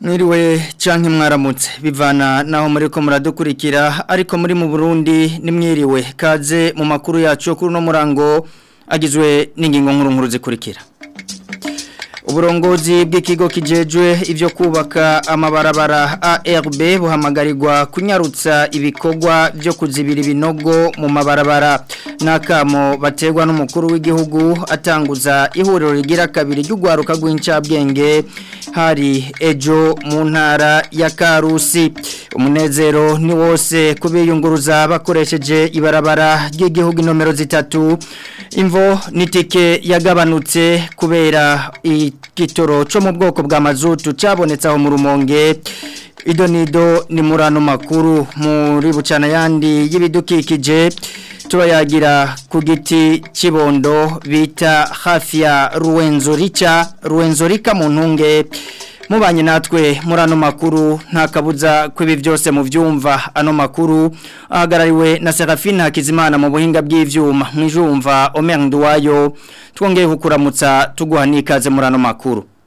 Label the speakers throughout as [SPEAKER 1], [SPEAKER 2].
[SPEAKER 1] mwiriwe canke mwaramutse bivana naho muri ko muradukurikira ariko muri mu Burundi ni mwiriwe kaze mu makuru yacu kuri no murango agizwe n'ingingo nkuru nkuru zikurikira uburongozi bw'ikigo kijejwe ibyo kubaka amabarabara ARB buhamagarirwa kunyarutsa ibikorwa byo kuzibira ibinogo mu mabarabara n'akamo bategwa n'umukuru w'igihugu atanguza ihuriro rigira kabiri ry'ugwaruka rw'incabwenge hari ejo mu ntara ya Karusi umunezero ni wose kubiyunguruza bakoresheje ibarabara ry'igihugu nomero zitatu imvo nitike yagabanutse kubera iyi Kitoro cyo mu bwoko bwa mazutu cyabonetse aho mu rumonge ido ni murano makuru muri bucana yandi y'ibidukikije turayagira ku giti cy'ibondo bita hafi ya ruwenzorika mu ntunge Mubanyi natwe muri ano makuru nta kw'ibi byose mu byumva ano makuru ahagarariwe na serafine hakizimana mu buhinga bw'ibyuma mw'ijumva omerinde nduwayo twongeye kukuramutsa tuguha n'ikaze makuru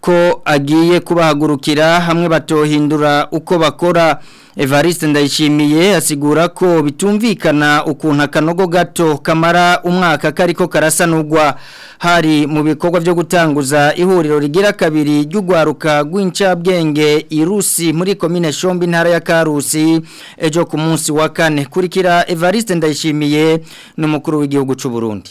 [SPEAKER 1] ko agiye kubahagurukira hamwe batohindura uko bakora Evariste ndayishimiye asigura ko bitumvikana ukuntu akanogo gato kamara umwaka kariko n’ugwa hari mu bikorwa byo gutanguza ihuriro rigira kabiri ry'ugwaruka rw'incabwenge irusi muri komine Shombi intara ya Karusi ejo ku munsi wa kane kurikira Evariste ndayishimiye n'umukuru w'igihugu cy'u Burundi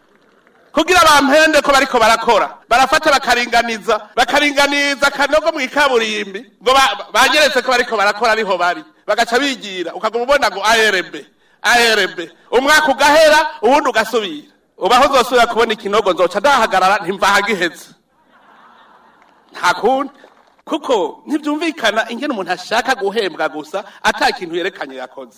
[SPEAKER 2] kugira bampende ko bariko barakora barafata bakaringaniza bakaringaniza akanogo mu ikaburimbi ngo bageretse ko bariko barakora ariho bari bagaca bigira ukaguma ubona ngo arebe arebe umwaka ugahera ubundi ugasubira ubaho uzasubira kubona ikinogo nzoca ndahagarara ntimvahagihetse nta kuko ntibyumvikana ingene umuntu ashaka guhembwa gusa atakintu yerekanye yakoze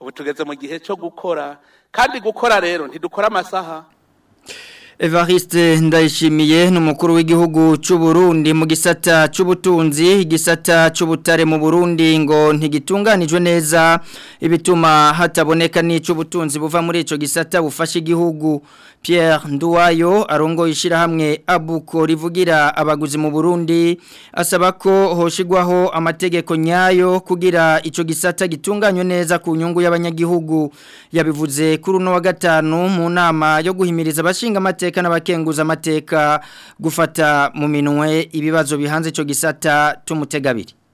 [SPEAKER 2] ubu tugeze mu gihe cyo gukora kandi gukora rero ntidukora amasaha
[SPEAKER 1] Evariste ndayishimiye n’umukuru w'igihugu cy'u Burundi mu gisata cy'ubutunzi igisata cy'ubutare mu Burundi ngo ntigitunganijwe neza ibituma hataboneka n'icyo ubutunzi buva muri icyo gisata bufasha igihugu Pierre Nduwayo arongo ishyirahamwe abuko rivugira abaguzi mu Burundi asaba ko hoshigwaho amategeko nyayo kugira ico gisata gitunganywe neza ku nyungu y'abanyagihugu yabivuze kuri uno wa gatanu mu nama yo guhimiriza abashinga amateka n'abakenguza amateka gufata mu minwe ibibazo bihanze ico gisata tumutegabiri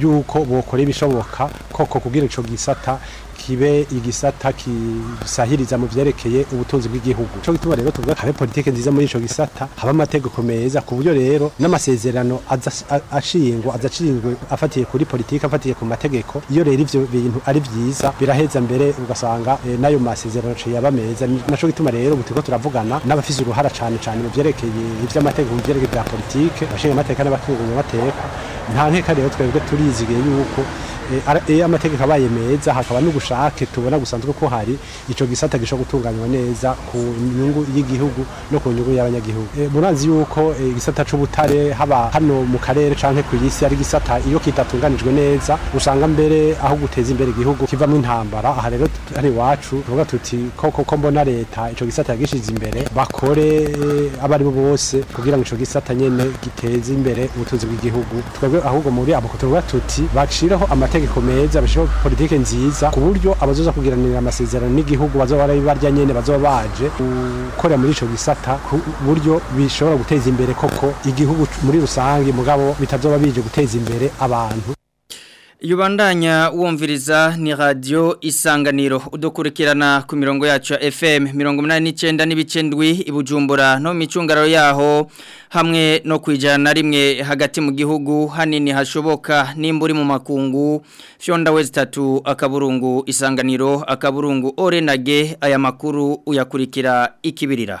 [SPEAKER 3] yuko bokora ibishoboka koko kugira icyo gisata kibe igisata kisahiriza mu byerekeye ubutunzi bw'igihugu cyo gituma rero tuvuga habe politike nziza muri ico gisata haba amategeko meza ku buryo rero n'amasezerano ashingwa azacingwe afatiye kuri politike afatiye ku mategeko iyo rero ibyo bintu ari byiza biraheza mbere ugasanga e, nayo masezerano ciye aba meza naco gituma rero butiko turavugana n'abafise uruhara cyane cane mu vyerekeye ivy'amategeko mu vyerekeye bya politike abashinga amateka n'abatunga amateka nta nkeka rero twebwe turizigiye yuko iyo eh, eh, amategeko abaye meza hakaba n'ubushake tubona gusanzwe ko hari icyo gisata gishobora gutunganywa neza ku nyungu y'igihugu no ku nyungu y'abanyagihugu eh, murazi yuko igisata cy'ubutare haba hano mu karere cyangwa ku isi ari igisata iyo kitatunganijwe neza usanga mbere aho guteza imbere igihugu kivamo intambara aha rero hari iwacu tuvuga tuti koko mbona leta icyo gisata yagishyize imbere bakore abo ari bose kugira ngo icyo gisata nyine giteze imbere ubutunzi bw'igihugu twebwe ahubwo muri abo tuvuga tuti bacireho amategeko amategeko meza bashyiraho politiki nziza ku buryo abazoza kugiranira amasezerano n'igihugu bazoba ari barya nyene baje gukorera muri ico gisata ku buryo bishobora guteza imbere koko igihugu muri rusange mugabo bitazoba bije guteza imbere abantu
[SPEAKER 1] Yubandanya uwumviriza ni radio isanganiro udukurikirana ku mirongo yacu ya FM mirongo munani n'icyenda n'ibice ndwi ibujumbura no micungararo yaho hamwe no kwijana na rimwe hagati mu gihugu hanini hashoboka nimba uri mu makungu Fyonda West akaburungu isanganiro akaburungu Orenage aya makuru uyakurikira ikibirira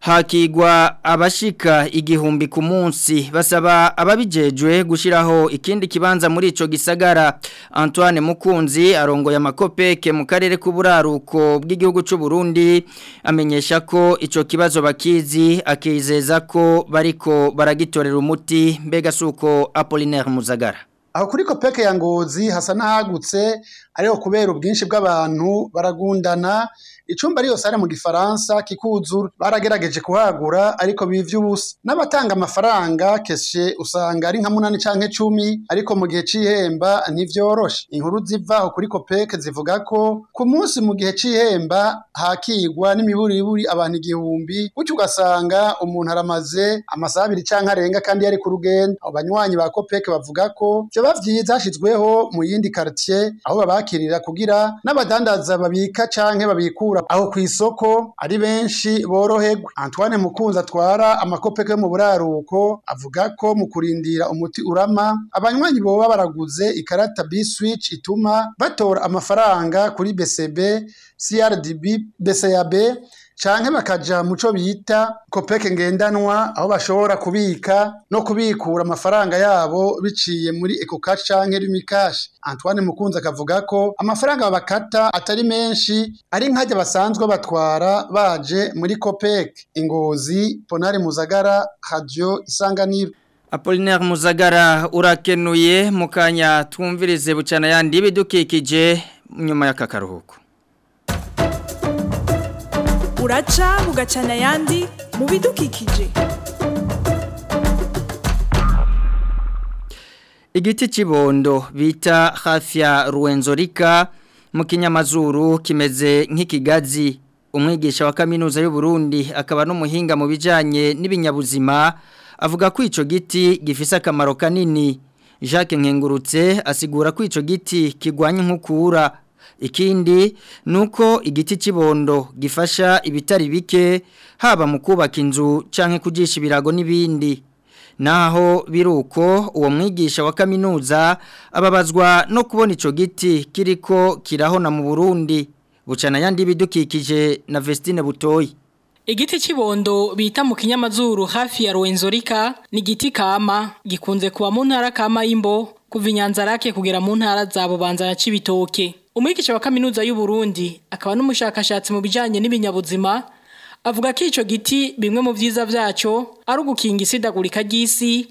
[SPEAKER 1] hakigwa abashika igihumbi ku munsi basaba ababijejwe gushyiraho ikindi kibanza muri icyo gisagara antoine mukunzi arongoye amakopeke mu karere k'uburaruko bw'igihugu cy'u Burundi amenyesha ko icyo kibazo bakizi akizeza ko bariko baragitorera umuti mbega suko uko muzagara
[SPEAKER 4] aho kuri kopeke ya ngozi hasa n'ahagutse ariko kubera ubwinshi bw'abantu baragundana icumba ariyo sare mu gifaransa kikuzura baragerageje kuhagura ariko biba ivy'ubusa n'abatanga amafaranga keshe usanga ari nka munani canke cumi ariko mu gihe c'ihemba ntivyoroshe inkuru zivaho kuri kopeke zivuga ko ku munsi mu gihe c'ihemba hakigwa n'imiburiburi abantu igihumbi gutyo ugasanga umuntu aramaze amasaha abiri canke arenga kandi yari ku rugendo abo banywanyi ba kopeke bavuga ko vyoba vyiza hashyizweho mu yindi quartier aho babakirira kugira n'abadandaza babika canke babikura aho ku isoko ari benshi boroherwa Antoine Mukunzi atwara amakopeke mu buraruko avuga ko mu kurindira umuti urama abanywanyi boba baraguze ikarata biswitch ituma batora amafaranga kuri BCB CRDB BCAB canke bakaja muco bita kopeke ngendanwa aho bashobora kubika no kubikura amafaranga yabo biciye muri ecocash canke lumikash Antoine Mukunzi akavuga ko amafaranga bakata atari menshi ari nkajya basanzwe batwara baje muri kopeke ingozi Ponari Muzagara isanga Isanganiro
[SPEAKER 1] Apollinaire Muzagara urakenuye mukanya twumvirize bucana yandi bidukikije nyuma y'akakaruhuko
[SPEAKER 5] uraca ugacana ayandi mu bidukikije
[SPEAKER 1] igiti Kibondo, bita hafi ya ruwenzorika mu kinyamazuru kimeze nk'ikigazi umwigisha wa kaminuza y’u Burundi akaba n'umuhinga mu bijyanye n'ibinyabuzima avuga ko icyo giti gifisa akamaro kanini jacques nkengurutse asigura ko icyo giti kigwanya nk’ukura, ikindi ni uko igiti kibondo gifasha ibitari bike haba mu kubaka inzu cyangwa kugisha ibirago n'ibindi naho biruko uwo mwigisha wa kaminuza ababazwa no kubona icyo giti kiriko kirahona mu burundi bucana yandi bidukikije na Vestine butoyi
[SPEAKER 6] Igiti kibondo bita mu kinyamazuru hafi ya Rwenzorika ni igiti kama gikunze kuba mu ntara kama imbo kuva inyanzarake kugera mu ntara za bubanza na cibitoke umwigisha wa kaminuza y'u Burundi akaba n'umushakashatsi mu bijyanye n'ibinyabuzima avuga ko icyo giti bimwe mu byiza byacyo ari ugukinga isidagurika ry'isi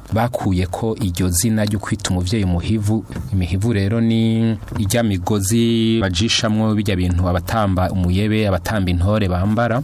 [SPEAKER 7] bakuye ko iryo zina ryo kwita umuvyeyi muhivu imihivu rero ni ijya migozi baje ajishamwo bijya bintu abatamba umuyebe abatamba intore bambara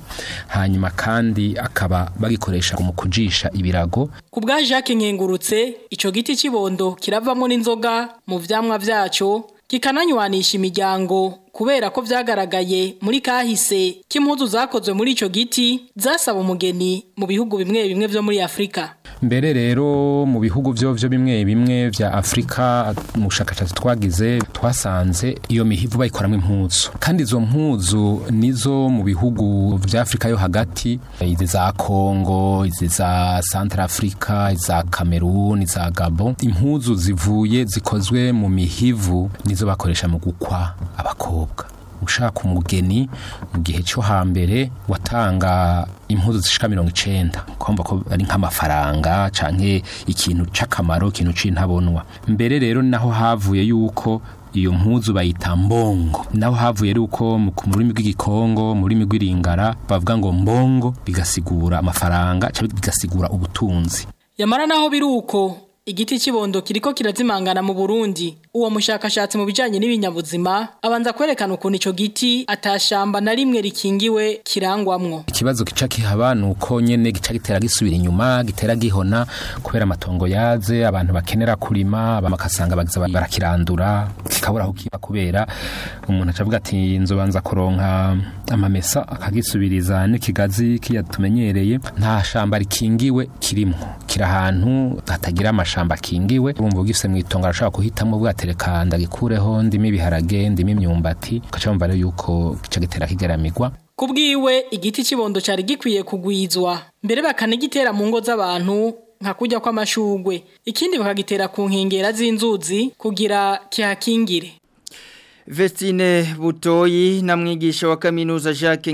[SPEAKER 7] hanyuma kandi akaba bagikoresha mu kujisha ibirago
[SPEAKER 6] ku bwa Jacques Nkengurutse ico giti kibondo kiravamo n'inzoga mu vyamwa vyaco kikananywanisha imiryango kubera ko vyagaragaye muri kahise kimpuzu zakozwe muri ico giti zasaba umugeni mu bihugu bimwe bimwe vyo muri Afrika
[SPEAKER 7] mbere rero mu bihugu byo byo bimwe bimwe bya Afrika mu twagize twasanze iyo mihivu bayikoramo impuzu kandi izo mpuzu nizo mu bihugu bya afurika yo hagati izi za kongo izi za santara Africa, za kameruni za Gabon. impuzu zivuye zikozwe mu mihivu nizo bakoresha mu gukwa abakobwa ushaka umugeni mu gihe cyo hambere watanga impuzu zishika mirongo icenda kumva ko ari nk'amafaranga canke ikintu cyakamaro ikintu c'intabonwa mbere rero naho havuye yuko iyo mpuzu bayita mbongo naho havuye uko mu rurimi rw'igikongo mu rurimi rw'iringara bavuga ngo mbongo bigasigura amafaranga cyangwa bigasigura ubutunzi
[SPEAKER 6] yamara naho biri uko Igiti kibondo kiriko kirazimangana mu Burundi. Uwo mushakashatsi mu bijanye n'ibinyabuzima abanza kwerekana ukuntu ico giti atashamba na rimwe rikingiwe kirangwamwo.
[SPEAKER 7] Ikibazo gica kihabana uko nyene gica gitera gisubira inyuma, gitera gihona kubera amatongo yaze, abantu bakenera kurima, bamakasanga bagiza barakirandura, kikabura aho kiba kubera umuntu acavuga ati nzobanza kuronka amamesa akagisubiriza n'ikigazi kiyatumenyereye nta shamba rikingiwe kirimo. Kirahantu hatagira amasha agashyamba akingiwe urumva ugise mu itongo arashobora guhitamo bwatereka ndagikureho ndimo ibiharage ndimo imyumbati ugaca wumva yuko gica gitera kigaramigwa
[SPEAKER 6] ku igiti cy'ibondo cyari gikwiye kugwizwa mbere bakanagitera mu ngo z'abantu nka kujya kw'amashugwe ikindi bakagitera ku nkengera z'inzuzi kugira kihakingire
[SPEAKER 1] Vestine Butoyi na mwigisha wa kaminuza Jacques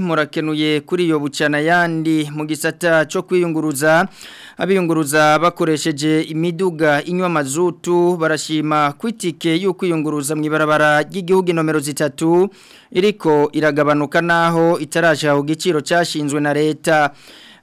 [SPEAKER 1] murakenuye kuri iyo bucana yandi mu gisata cyo kwiyunguruza abiyunguruza bakoresheje imiduga inywa mazutu barashima kwitike y'ukwiyunguruza mu ibarabara ry'igihugu nomero zitatu iriko iragabanuka naho itaraje aho giciro cyashinzwe na leta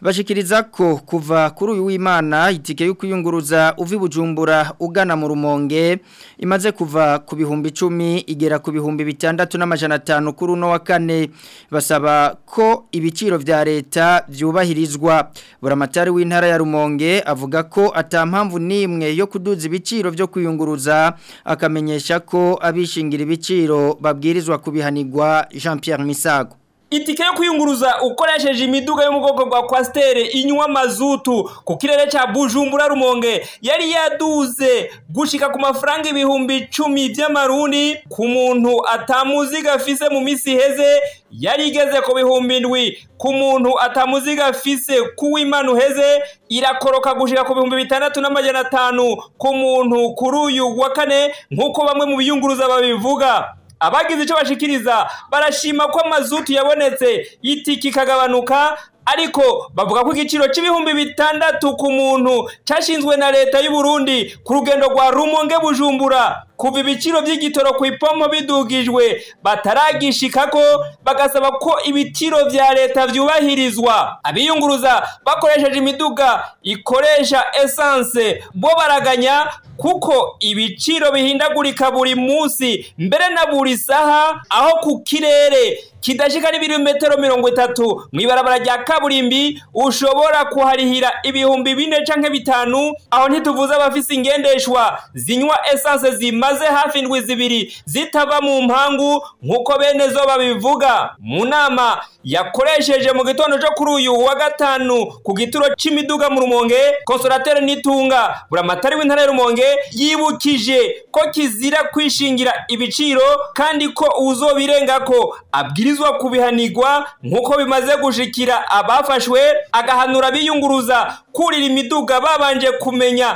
[SPEAKER 1] bashikiriza ko kuva kuri uyu w'imana itike yo kuyunguruza uvi bujumbura ugana mu rumonge imaze kuva ku bihumbi icumi igera ku bihumbi bitandatu n'amajana atanu kuri uno wa kane basaba ko ibiciro vya leta byubahirizwa buramatari w'intara ya rumonge avuga ko atampamvu n'imwe yo kuduza ibiciro byo kuyunguruza akamenyesha ko abishingira ibiciro babwirizwa kubihanirwa Jean Pierre Misago
[SPEAKER 8] itike yo kwiyunguruza ukoresheje imiduga yo mu bwoko bwa kwasiteri inywa mazutu ku kirere cya bujumbura rumonge yari yaduze gushika ku mafaranga ibihumbi icumi by'amarundi ku muntu atamuziga afise mu minsi iheze yari igeze ku bihumbi ndwi ku muntu atamuziga afise ku w'imana uheze irakoroka gushika ku bihumbi bitandatu n'amajana atanu ku muntu kuri uyu wa kane nk'uko bamwe mu biyunguruza babivuga abagize icyo bashikiriza barashima ko amazutu yabonetse yitiki ikagabanuka ariko bavuga ko igiciro cy'ibihumbi bitandatu ku muntu cyashinzwe na leta y'u Burundi ku rugendo rwa Rumonge Bujumbura kuva ibiciro by'igitoro ku ipombo bidugijwe bataragishika ko bagasaba ko ibiciro bya leta byubahirizwa abiyunguruza bakoresheje imiduga ikoresha esanse bo baraganya kuko ibiciro bihindagurika buri munsi mbere na buri saha aho ku kirere kidashika n'ibirometero mirongo itatu mu ibarabara rya kaburimbi ushobora kuharihira ibihumbi bine canke bitanu aho ntituvuze abafise ingendeshwa zinywa esanse zima zimaze hafi indwi zibiri zitava mu mpangu nk'uko bene zo babivuga mu nama yakoresheje mu gitondo cyo kuri uyu wa gatanu ku gituro cy'imiduga mu rumonge konsorateri n'itunga buramatari w'intara ya yibukije ko kizira kwishingira ibiciro kandi ko uzobirenga ko abwirizwa kubihanirwa nk'uko bimaze gushikira abafashwe agahanura biyunguruza kurira imiduga babanje kumenya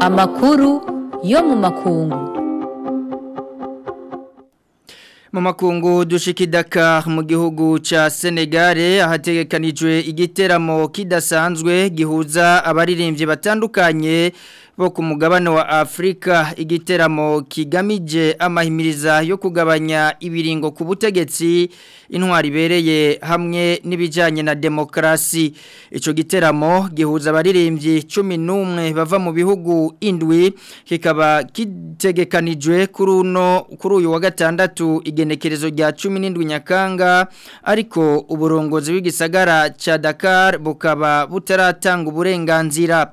[SPEAKER 9] amakuru yo mu makungu
[SPEAKER 1] mu makungu dushika Dakar mu gihugu ca Senegal ahategekanijwe igiteramo kidasanzwe gihuza abaririmbyi batandukanye bo ku mugabane wa Afrika igiteramo kigamije amahimiriza yo kugabanya ibiringo ku butegetsi intwari bereye hamwe n'ibijanye na demokrasi ico giteramo gihuza abaririmbyi 11 bava mu bihugu indwi kikaba kitegekanijwe kuri uno kuri uyu wa gatandatu igenekerezo rya cumi n'indwi nyakanga ariko uburongozi bw'igisagara cya Dakar bukaba butaratanga uburenganzira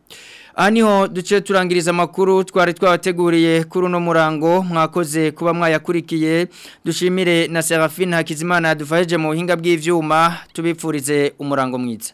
[SPEAKER 1] Aniho duce turangiriza makuru twari twabateguriye kuri uno murango mwakoze kuba mwayakurikiye dushimire na Serafine Hakizimana dufaheje mu buhinga bw'ivyuma tubipfurize umurango mwiza